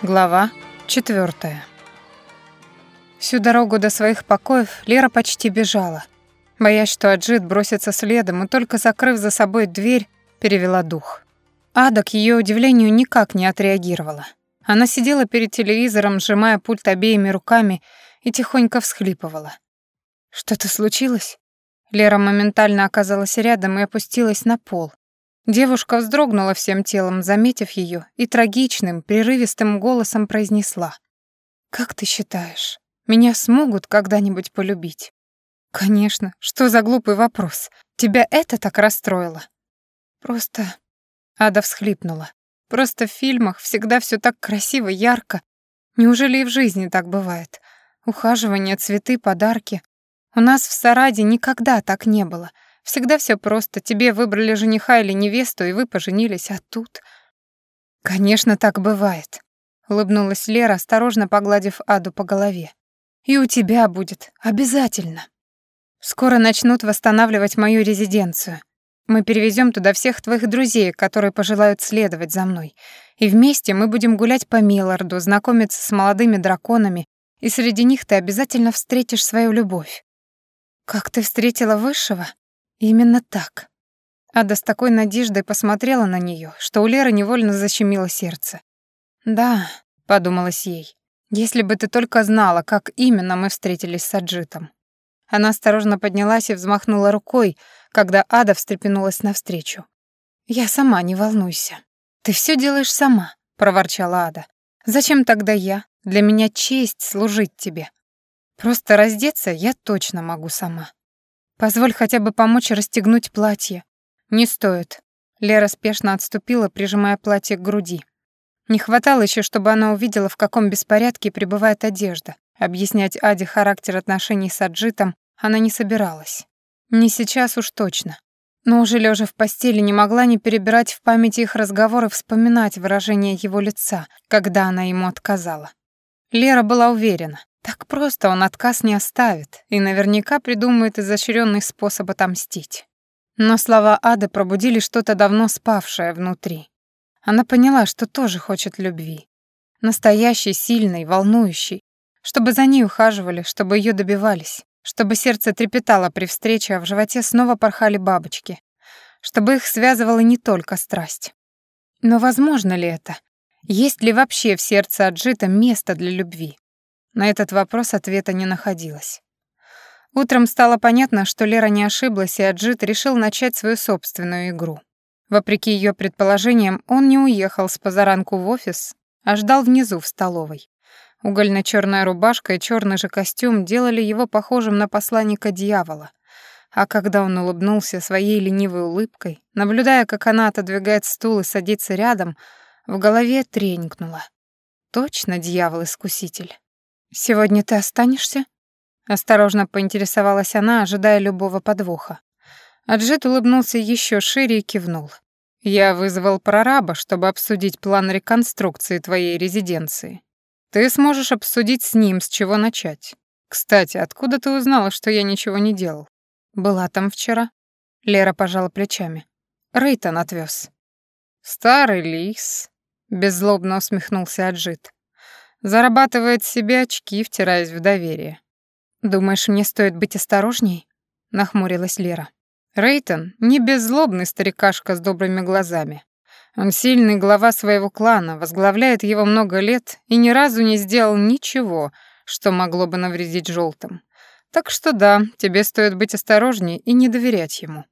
Глава четвертая. Всю дорогу до своих покоев Лера почти бежала, боясь, что Аджит бросится следом, и только закрыв за собой дверь, перевела дух. Ада, к её удивлению, никак не отреагировала. Она сидела перед телевизором, сжимая пульт обеими руками и тихонько всхлипывала. «Что-то случилось?» Лера моментально оказалась рядом и опустилась на пол, Девушка вздрогнула всем телом, заметив ее, и трагичным, прерывистым голосом произнесла. «Как ты считаешь, меня смогут когда-нибудь полюбить?» «Конечно, что за глупый вопрос? Тебя это так расстроило?» «Просто...» Ада всхлипнула. «Просто в фильмах всегда все так красиво, ярко. Неужели и в жизни так бывает? Ухаживание, цветы, подарки. У нас в Сараде никогда так не было». Всегда все просто. Тебе выбрали жениха или невесту, и вы поженились, а тут... Конечно, так бывает. Улыбнулась Лера, осторожно погладив Аду по голове. И у тебя будет. Обязательно. Скоро начнут восстанавливать мою резиденцию. Мы перевезем туда всех твоих друзей, которые пожелают следовать за мной. И вместе мы будем гулять по Милларду, знакомиться с молодыми драконами, и среди них ты обязательно встретишь свою любовь. Как ты встретила высшего? Именно так. Ада с такой надеждой посмотрела на нее, что у Леры невольно защемило сердце. «Да», — подумалось ей, — «если бы ты только знала, как именно мы встретились с Аджитом». Она осторожно поднялась и взмахнула рукой, когда Ада встрепенулась навстречу. «Я сама, не волнуйся. Ты все делаешь сама», — проворчала Ада. «Зачем тогда я? Для меня честь служить тебе. Просто раздеться я точно могу сама». Позволь хотя бы помочь расстегнуть платье. Не стоит. Лера спешно отступила, прижимая платье к груди. Не хватало еще, чтобы она увидела, в каком беспорядке пребывает одежда. Объяснять Аде характер отношений с Аджитом она не собиралась. Не сейчас уж точно. Но уже лежа в постели не могла не перебирать в памяти их разговоры, вспоминать выражение его лица, когда она ему отказала. Лера была уверена, так просто он отказ не оставит и наверняка придумает изощренный способ отомстить. Но слова Ады пробудили что-то давно спавшее внутри. Она поняла, что тоже хочет любви. Настоящей, сильной, волнующей. Чтобы за ней ухаживали, чтобы ее добивались. Чтобы сердце трепетало при встрече, а в животе снова порхали бабочки. Чтобы их связывала не только страсть. Но возможно ли это? Есть ли вообще в сердце Аджита место для любви? На этот вопрос ответа не находилось. Утром стало понятно, что Лера не ошиблась, и Аджит решил начать свою собственную игру. Вопреки ее предположениям, он не уехал спозаранку в офис, а ждал внизу в столовой. угольно черная рубашка и черный же костюм делали его похожим на посланника дьявола. А когда он улыбнулся своей ленивой улыбкой, наблюдая, как она отодвигает стул и садится рядом, в голове тренькнуло. Точно дьявол-искуситель. «Сегодня ты останешься?» Осторожно поинтересовалась она, ожидая любого подвоха. Аджит улыбнулся еще шире и кивнул. «Я вызвал прораба, чтобы обсудить план реконструкции твоей резиденции. Ты сможешь обсудить с ним, с чего начать. Кстати, откуда ты узнала, что я ничего не делал? Была там вчера?» Лера пожала плечами. Рейтон отвез. «Старый лис», — беззлобно усмехнулся Аджит. Зарабатывает себе очки, втираясь в доверие. «Думаешь, мне стоит быть осторожней?» — нахмурилась Лера. Рейтон — не беззлобный старикашка с добрыми глазами. Он сильный глава своего клана, возглавляет его много лет и ни разу не сделал ничего, что могло бы навредить желтым. Так что да, тебе стоит быть осторожней и не доверять ему.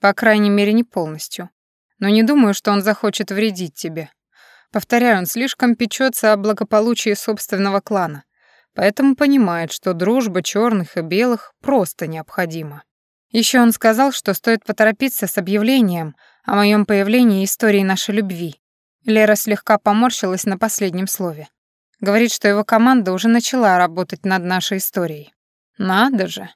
По крайней мере, не полностью. Но не думаю, что он захочет вредить тебе. Повторяю, он слишком печется о благополучии собственного клана, поэтому понимает, что дружба черных и белых просто необходима. Еще он сказал, что стоит поторопиться с объявлением о моем появлении и истории нашей любви. Лера слегка поморщилась на последнем слове. Говорит, что его команда уже начала работать над нашей историей. Надо же.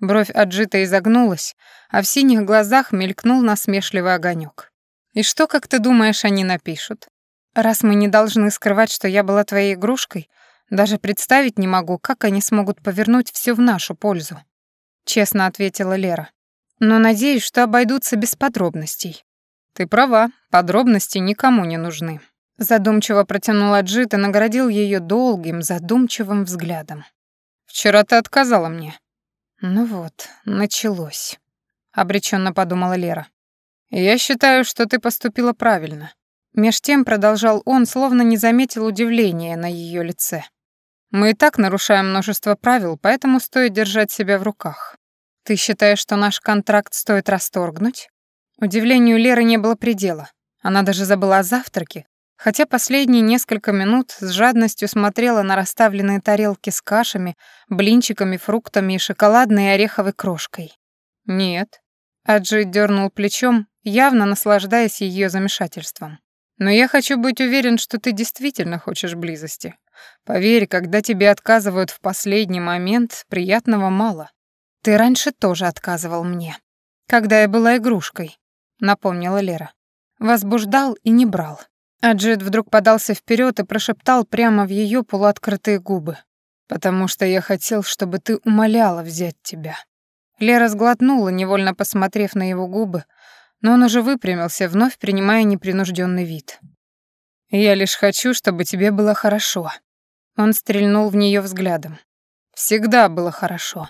Бровь отжита изогнулась, а в синих глазах мелькнул насмешливый огонек. И что, как ты думаешь, они напишут? Раз мы не должны скрывать, что я была твоей игрушкой, даже представить не могу, как они смогут повернуть все в нашу пользу. Честно ответила Лера. Но надеюсь, что обойдутся без подробностей. Ты права, подробности никому не нужны. Задумчиво протянул Аджит и наградил ее долгим, задумчивым взглядом. «Вчера ты отказала мне». «Ну вот, началось», — обреченно подумала Лера. «Я считаю, что ты поступила правильно». Меж тем продолжал он, словно не заметил удивления на ее лице. «Мы и так нарушаем множество правил, поэтому стоит держать себя в руках. Ты считаешь, что наш контракт стоит расторгнуть?» Удивлению Леры не было предела. Она даже забыла о завтраке, хотя последние несколько минут с жадностью смотрела на расставленные тарелки с кашами, блинчиками, фруктами и шоколадной и ореховой крошкой. «Нет». Аджи дернул плечом, явно наслаждаясь ее замешательством. «Но я хочу быть уверен, что ты действительно хочешь близости. Поверь, когда тебе отказывают в последний момент, приятного мало. Ты раньше тоже отказывал мне, когда я была игрушкой», — напомнила Лера. Возбуждал и не брал. Аджит вдруг подался вперед и прошептал прямо в ее полуоткрытые губы. «Потому что я хотел, чтобы ты умоляла взять тебя». Лера сглотнула, невольно посмотрев на его губы, но он уже выпрямился, вновь принимая непринужденный вид. «Я лишь хочу, чтобы тебе было хорошо». Он стрельнул в нее взглядом. «Всегда было хорошо,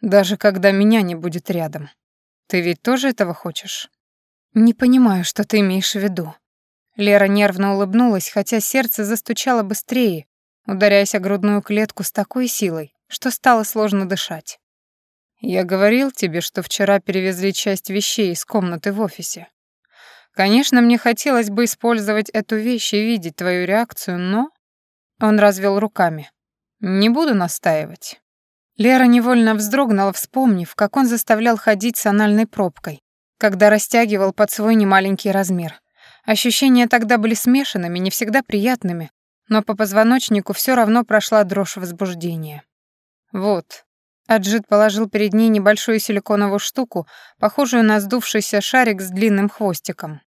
даже когда меня не будет рядом. Ты ведь тоже этого хочешь?» «Не понимаю, что ты имеешь в виду», Лера нервно улыбнулась, хотя сердце застучало быстрее, ударяясь о грудную клетку с такой силой, что стало сложно дышать. «Я говорил тебе, что вчера перевезли часть вещей из комнаты в офисе. Конечно, мне хотелось бы использовать эту вещь и видеть твою реакцию, но...» Он развел руками. «Не буду настаивать». Лера невольно вздрогнула, вспомнив, как он заставлял ходить с анальной пробкой, когда растягивал под свой немаленький размер. Ощущения тогда были смешанными, не всегда приятными, но по позвоночнику все равно прошла дрожь возбуждения. «Вот». Аджит положил перед ней небольшую силиконовую штуку, похожую на сдувшийся шарик с длинным хвостиком.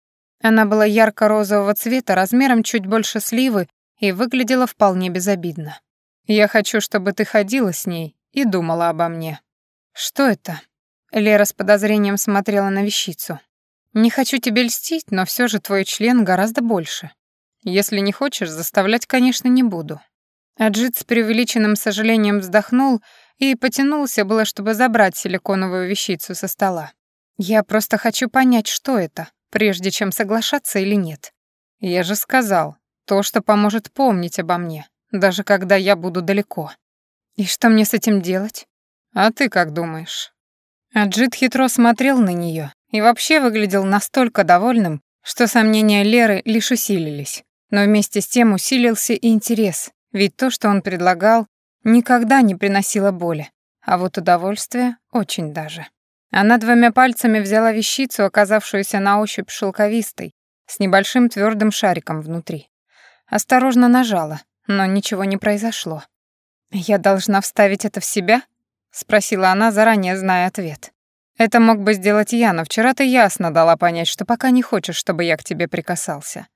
Она была ярко-розового цвета, размером чуть больше сливы и выглядела вполне безобидно. «Я хочу, чтобы ты ходила с ней и думала обо мне». «Что это?» Лера с подозрением смотрела на вещицу. Не хочу тебе льстить, но все же твой член гораздо больше. Если не хочешь, заставлять, конечно, не буду». Аджит с преувеличенным сожалением вздохнул и потянулся было, чтобы забрать силиконовую вещицу со стола. «Я просто хочу понять, что это, прежде чем соглашаться или нет. Я же сказал, то, что поможет помнить обо мне, даже когда я буду далеко. И что мне с этим делать? А ты как думаешь?» Аджит хитро смотрел на нее, и вообще выглядел настолько довольным, что сомнения Леры лишь усилились. Но вместе с тем усилился и интерес, ведь то, что он предлагал, никогда не приносило боли, а вот удовольствие очень даже. Она двумя пальцами взяла вещицу, оказавшуюся на ощупь шелковистой, с небольшим твердым шариком внутри. Осторожно нажала, но ничего не произошло. «Я должна вставить это в себя?» — спросила она, заранее зная ответ. Это мог бы сделать я, но вчера ты ясно дала понять, что пока не хочешь, чтобы я к тебе прикасался.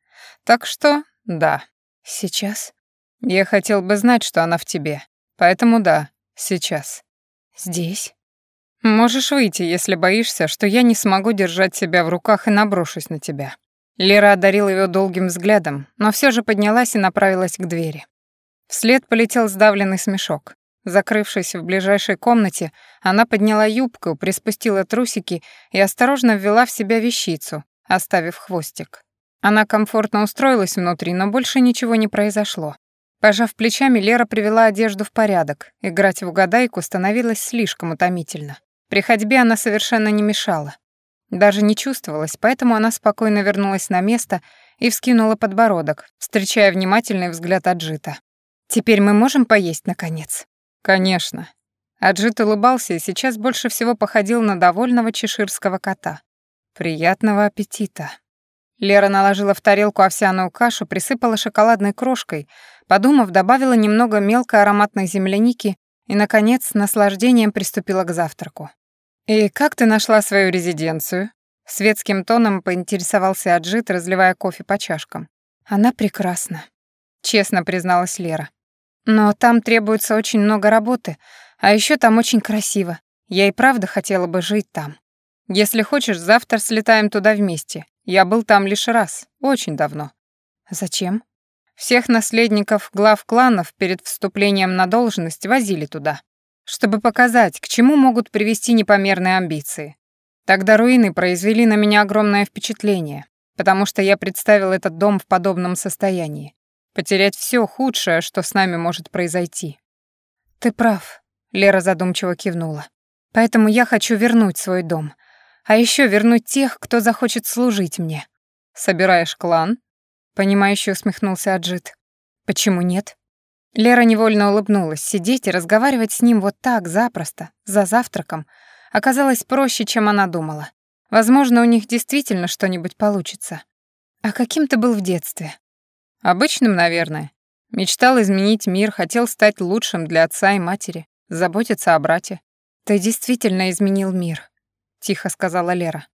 Так что, да. Сейчас? Я хотел бы знать, что она в тебе. Поэтому да, сейчас. Здесь? Можешь выйти, если боишься, что я не смогу держать себя в руках и наброшусь на тебя. Лера одарила его долгим взглядом, но все же поднялась и направилась к двери. Вслед полетел сдавленный смешок. Закрывшись в ближайшей комнате, она подняла юбку, приспустила трусики и осторожно ввела в себя вещицу, оставив хвостик. Она комфортно устроилась внутри, но больше ничего не произошло. Пожав плечами, Лера привела одежду в порядок. Играть в угадайку становилось слишком утомительно. При ходьбе она совершенно не мешала. Даже не чувствовалась, поэтому она спокойно вернулась на место и вскинула подбородок, встречая внимательный взгляд Аджита. «Теперь мы можем поесть, наконец?» «Конечно». Аджит улыбался и сейчас больше всего походил на довольного чеширского кота. «Приятного аппетита». Лера наложила в тарелку овсяную кашу, присыпала шоколадной крошкой, подумав, добавила немного мелкой ароматной земляники и, наконец, с наслаждением приступила к завтраку. «И как ты нашла свою резиденцию?» Светским тоном поинтересовался Аджит, разливая кофе по чашкам. «Она прекрасна», — честно призналась Лера. Но там требуется очень много работы, а еще там очень красиво. Я и правда хотела бы жить там. Если хочешь, завтра слетаем туда вместе. Я был там лишь раз, очень давно. Зачем? Всех наследников глав кланов перед вступлением на должность возили туда, чтобы показать, к чему могут привести непомерные амбиции. Тогда руины произвели на меня огромное впечатление, потому что я представил этот дом в подобном состоянии. Потерять все худшее, что с нами может произойти. Ты прав, Лера задумчиво кивнула. Поэтому я хочу вернуть свой дом, а еще вернуть тех, кто захочет служить мне. Собираешь клан? Понимающе усмехнулся Аджит. Почему нет? Лера невольно улыбнулась. Сидеть и разговаривать с ним вот так запросто, за завтраком, оказалось проще, чем она думала. Возможно, у них действительно что-нибудь получится. А каким ты был в детстве? Обычным, наверное. Мечтал изменить мир, хотел стать лучшим для отца и матери, заботиться о брате. Ты действительно изменил мир, тихо сказала Лера.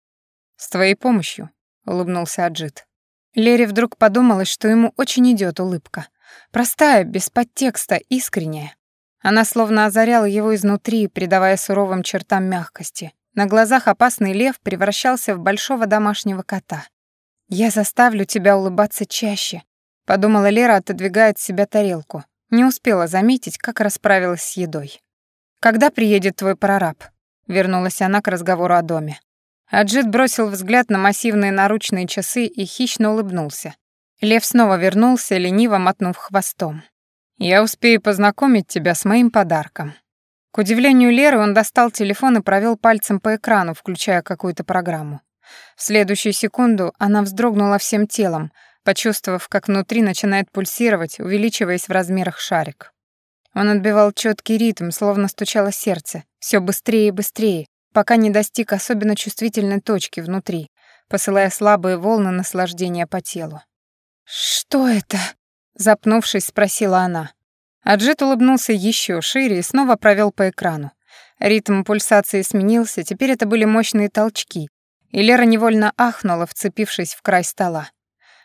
С твоей помощью, улыбнулся Аджит. Лере вдруг подумалось, что ему очень идет улыбка. Простая, без подтекста, искренняя. Она словно озаряла его изнутри, придавая суровым чертам мягкости. На глазах опасный лев превращался в большого домашнего кота. «Я заставлю тебя улыбаться чаще», — подумала Лера, отодвигая от себя тарелку. Не успела заметить, как расправилась с едой. «Когда приедет твой прораб?» — вернулась она к разговору о доме. Аджит бросил взгляд на массивные наручные часы и хищно улыбнулся. Лев снова вернулся, лениво мотнув хвостом. «Я успею познакомить тебя с моим подарком». К удивлению Леры, он достал телефон и провел пальцем по экрану, включая какую-то программу. В следующую секунду она вздрогнула всем телом, почувствовав, как внутри начинает пульсировать, увеличиваясь в размерах шарик. Он отбивал четкий ритм, словно стучало сердце, все быстрее и быстрее, пока не достиг особенно чувствительной точки внутри, посылая слабые волны наслаждения по телу. «Что это?» — запнувшись, спросила она. Аджит улыбнулся еще шире и снова провел по экрану. Ритм пульсации сменился, теперь это были мощные толчки, и Лера невольно ахнула, вцепившись в край стола.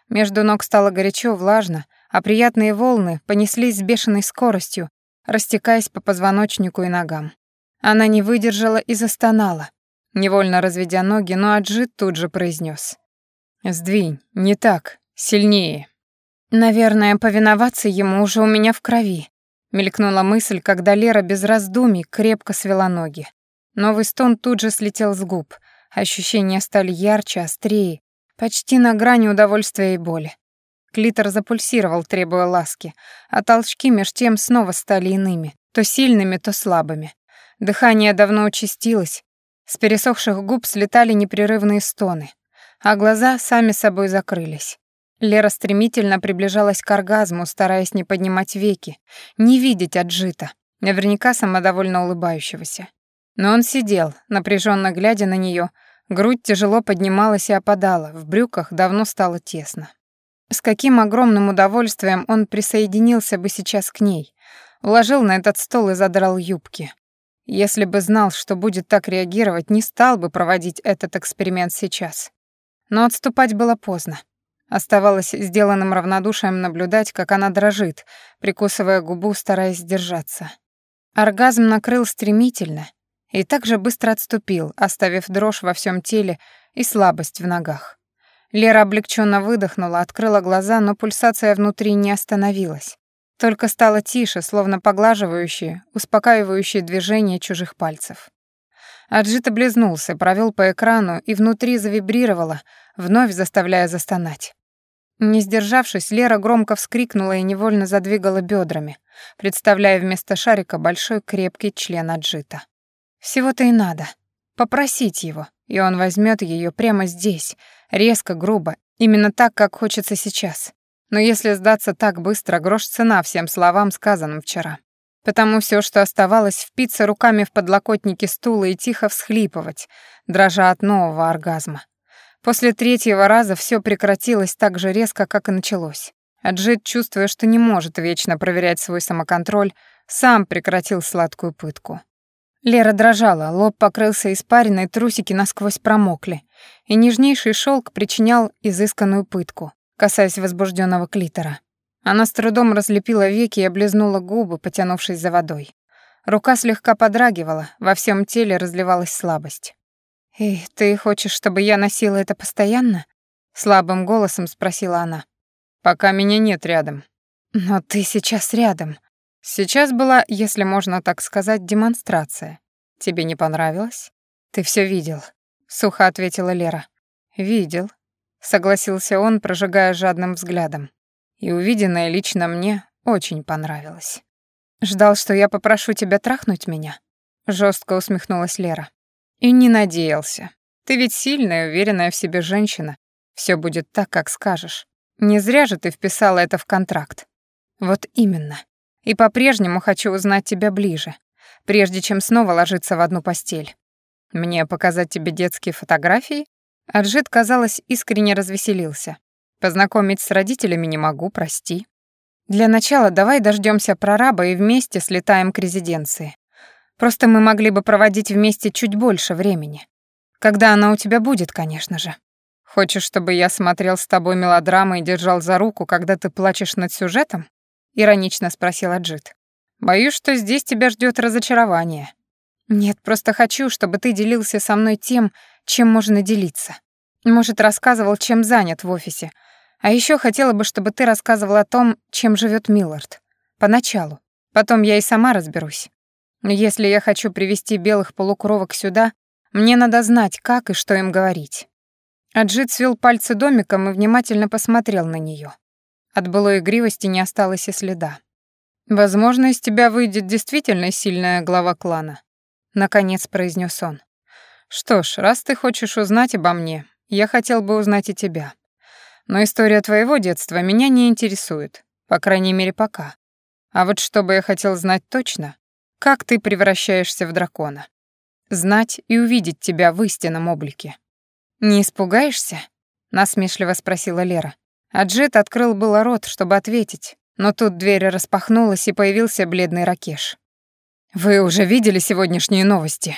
Между ног стало горячо, влажно, а приятные волны понеслись с бешеной скоростью, растекаясь по позвоночнику и ногам. Она не выдержала и застонала, невольно разведя ноги, но Аджит тут же произнес: «Сдвинь, не так, сильнее». «Наверное, повиноваться ему уже у меня в крови», — мелькнула мысль, когда Лера без раздумий крепко свела ноги. Новый стон тут же слетел с губ, ощущения стали ярче, острее, почти на грани удовольствия и боли. Клитор запульсировал, требуя ласки, а толчки меж тем снова стали иными, то сильными, то слабыми. Дыхание давно участилось, с пересохших губ слетали непрерывные стоны, а глаза сами собой закрылись. Лера стремительно приближалась к оргазму, стараясь не поднимать веки, не видеть отжита, наверняка самодовольно улыбающегося. Но он сидел, напряженно глядя на нее, грудь тяжело поднималась и опадала, в брюках давно стало тесно. С каким огромным удовольствием он присоединился бы сейчас к ней, уложил на этот стол и задрал юбки. Если бы знал, что будет так реагировать, не стал бы проводить этот эксперимент сейчас. Но отступать было поздно. Оставалось сделанным равнодушием наблюдать, как она дрожит, прикусывая губу, стараясь сдержаться. Оргазм накрыл стремительно и также быстро отступил, оставив дрожь во всем теле и слабость в ногах. Лера облегченно выдохнула, открыла глаза, но пульсация внутри не остановилась. Только стало тише, словно поглаживающие, успокаивающие движения чужих пальцев. Аджит облизнулся, провел по экрану и внутри завибрировало, вновь заставляя застонать. Не сдержавшись, Лера громко вскрикнула и невольно задвигала бедрами, представляя вместо шарика большой крепкий член Аджита. Всего-то и надо. Попросить его, и он возьмет ее прямо здесь, резко, грубо, именно так, как хочется сейчас. Но если сдаться так быстро, грош цена всем словам, сказанным вчера. Потому все, что оставалось, впиться руками в подлокотники стула и тихо всхлипывать, дрожа от нового оргазма. После третьего раза все прекратилось так же резко, как и началось. Аджит, чувствуя, что не может вечно проверять свой самоконтроль, сам прекратил сладкую пытку. Лера дрожала, лоб покрылся испариной, трусики насквозь промокли, и нежнейший шелк причинял изысканную пытку касаясь возбужденного клитора. Она с трудом разлепила веки и облизнула губы, потянувшись за водой. Рука слегка подрагивала, во всем теле разливалась слабость. «Эй, ты хочешь, чтобы я носила это постоянно?» — слабым голосом спросила она. Пока меня нет рядом. Но ты сейчас рядом. Сейчас была, если можно так сказать, демонстрация. Тебе не понравилось? Ты все видел, сухо ответила Лера. Видел, согласился он, прожигая жадным взглядом. И увиденное лично мне очень понравилось. Ждал, что я попрошу тебя трахнуть меня? Жестко усмехнулась Лера. И не надеялся. Ты ведь сильная, уверенная в себе женщина. Все будет так, как скажешь. Не зря же ты вписала это в контракт. Вот именно. И по-прежнему хочу узнать тебя ближе, прежде чем снова ложиться в одну постель. Мне показать тебе детские фотографии? Аджит, казалось, искренне развеселился. Познакомить с родителями не могу, прости. Для начала давай дождемся прораба и вместе слетаем к резиденции. Просто мы могли бы проводить вместе чуть больше времени. Когда она у тебя будет, конечно же. Хочешь, чтобы я смотрел с тобой мелодрамы и держал за руку, когда ты плачешь над сюжетом? Иронично спросил Аджит. Боюсь, что здесь тебя ждет разочарование. Нет, просто хочу, чтобы ты делился со мной тем, чем можно делиться. Может, рассказывал, чем занят в офисе. А еще хотела бы, чтобы ты рассказывал о том, чем живет Миллард. Поначалу. Потом я и сама разберусь. Если я хочу привести белых полукровок сюда, мне надо знать, как и что им говорить. Аджит свел пальцы домиком и внимательно посмотрел на нее. От былой игривости не осталось и следа. «Возможно, из тебя выйдет действительно сильная глава клана», — наконец произнес он. «Что ж, раз ты хочешь узнать обо мне, я хотел бы узнать и тебя. Но история твоего детства меня не интересует, по крайней мере, пока. А вот что бы я хотел знать точно, как ты превращаешься в дракона. Знать и увидеть тебя в истинном облике. «Не испугаешься?» — насмешливо спросила Лера. А Джет открыл было рот, чтобы ответить, но тут дверь распахнулась, и появился бледный Ракеш. «Вы уже видели сегодняшние новости?»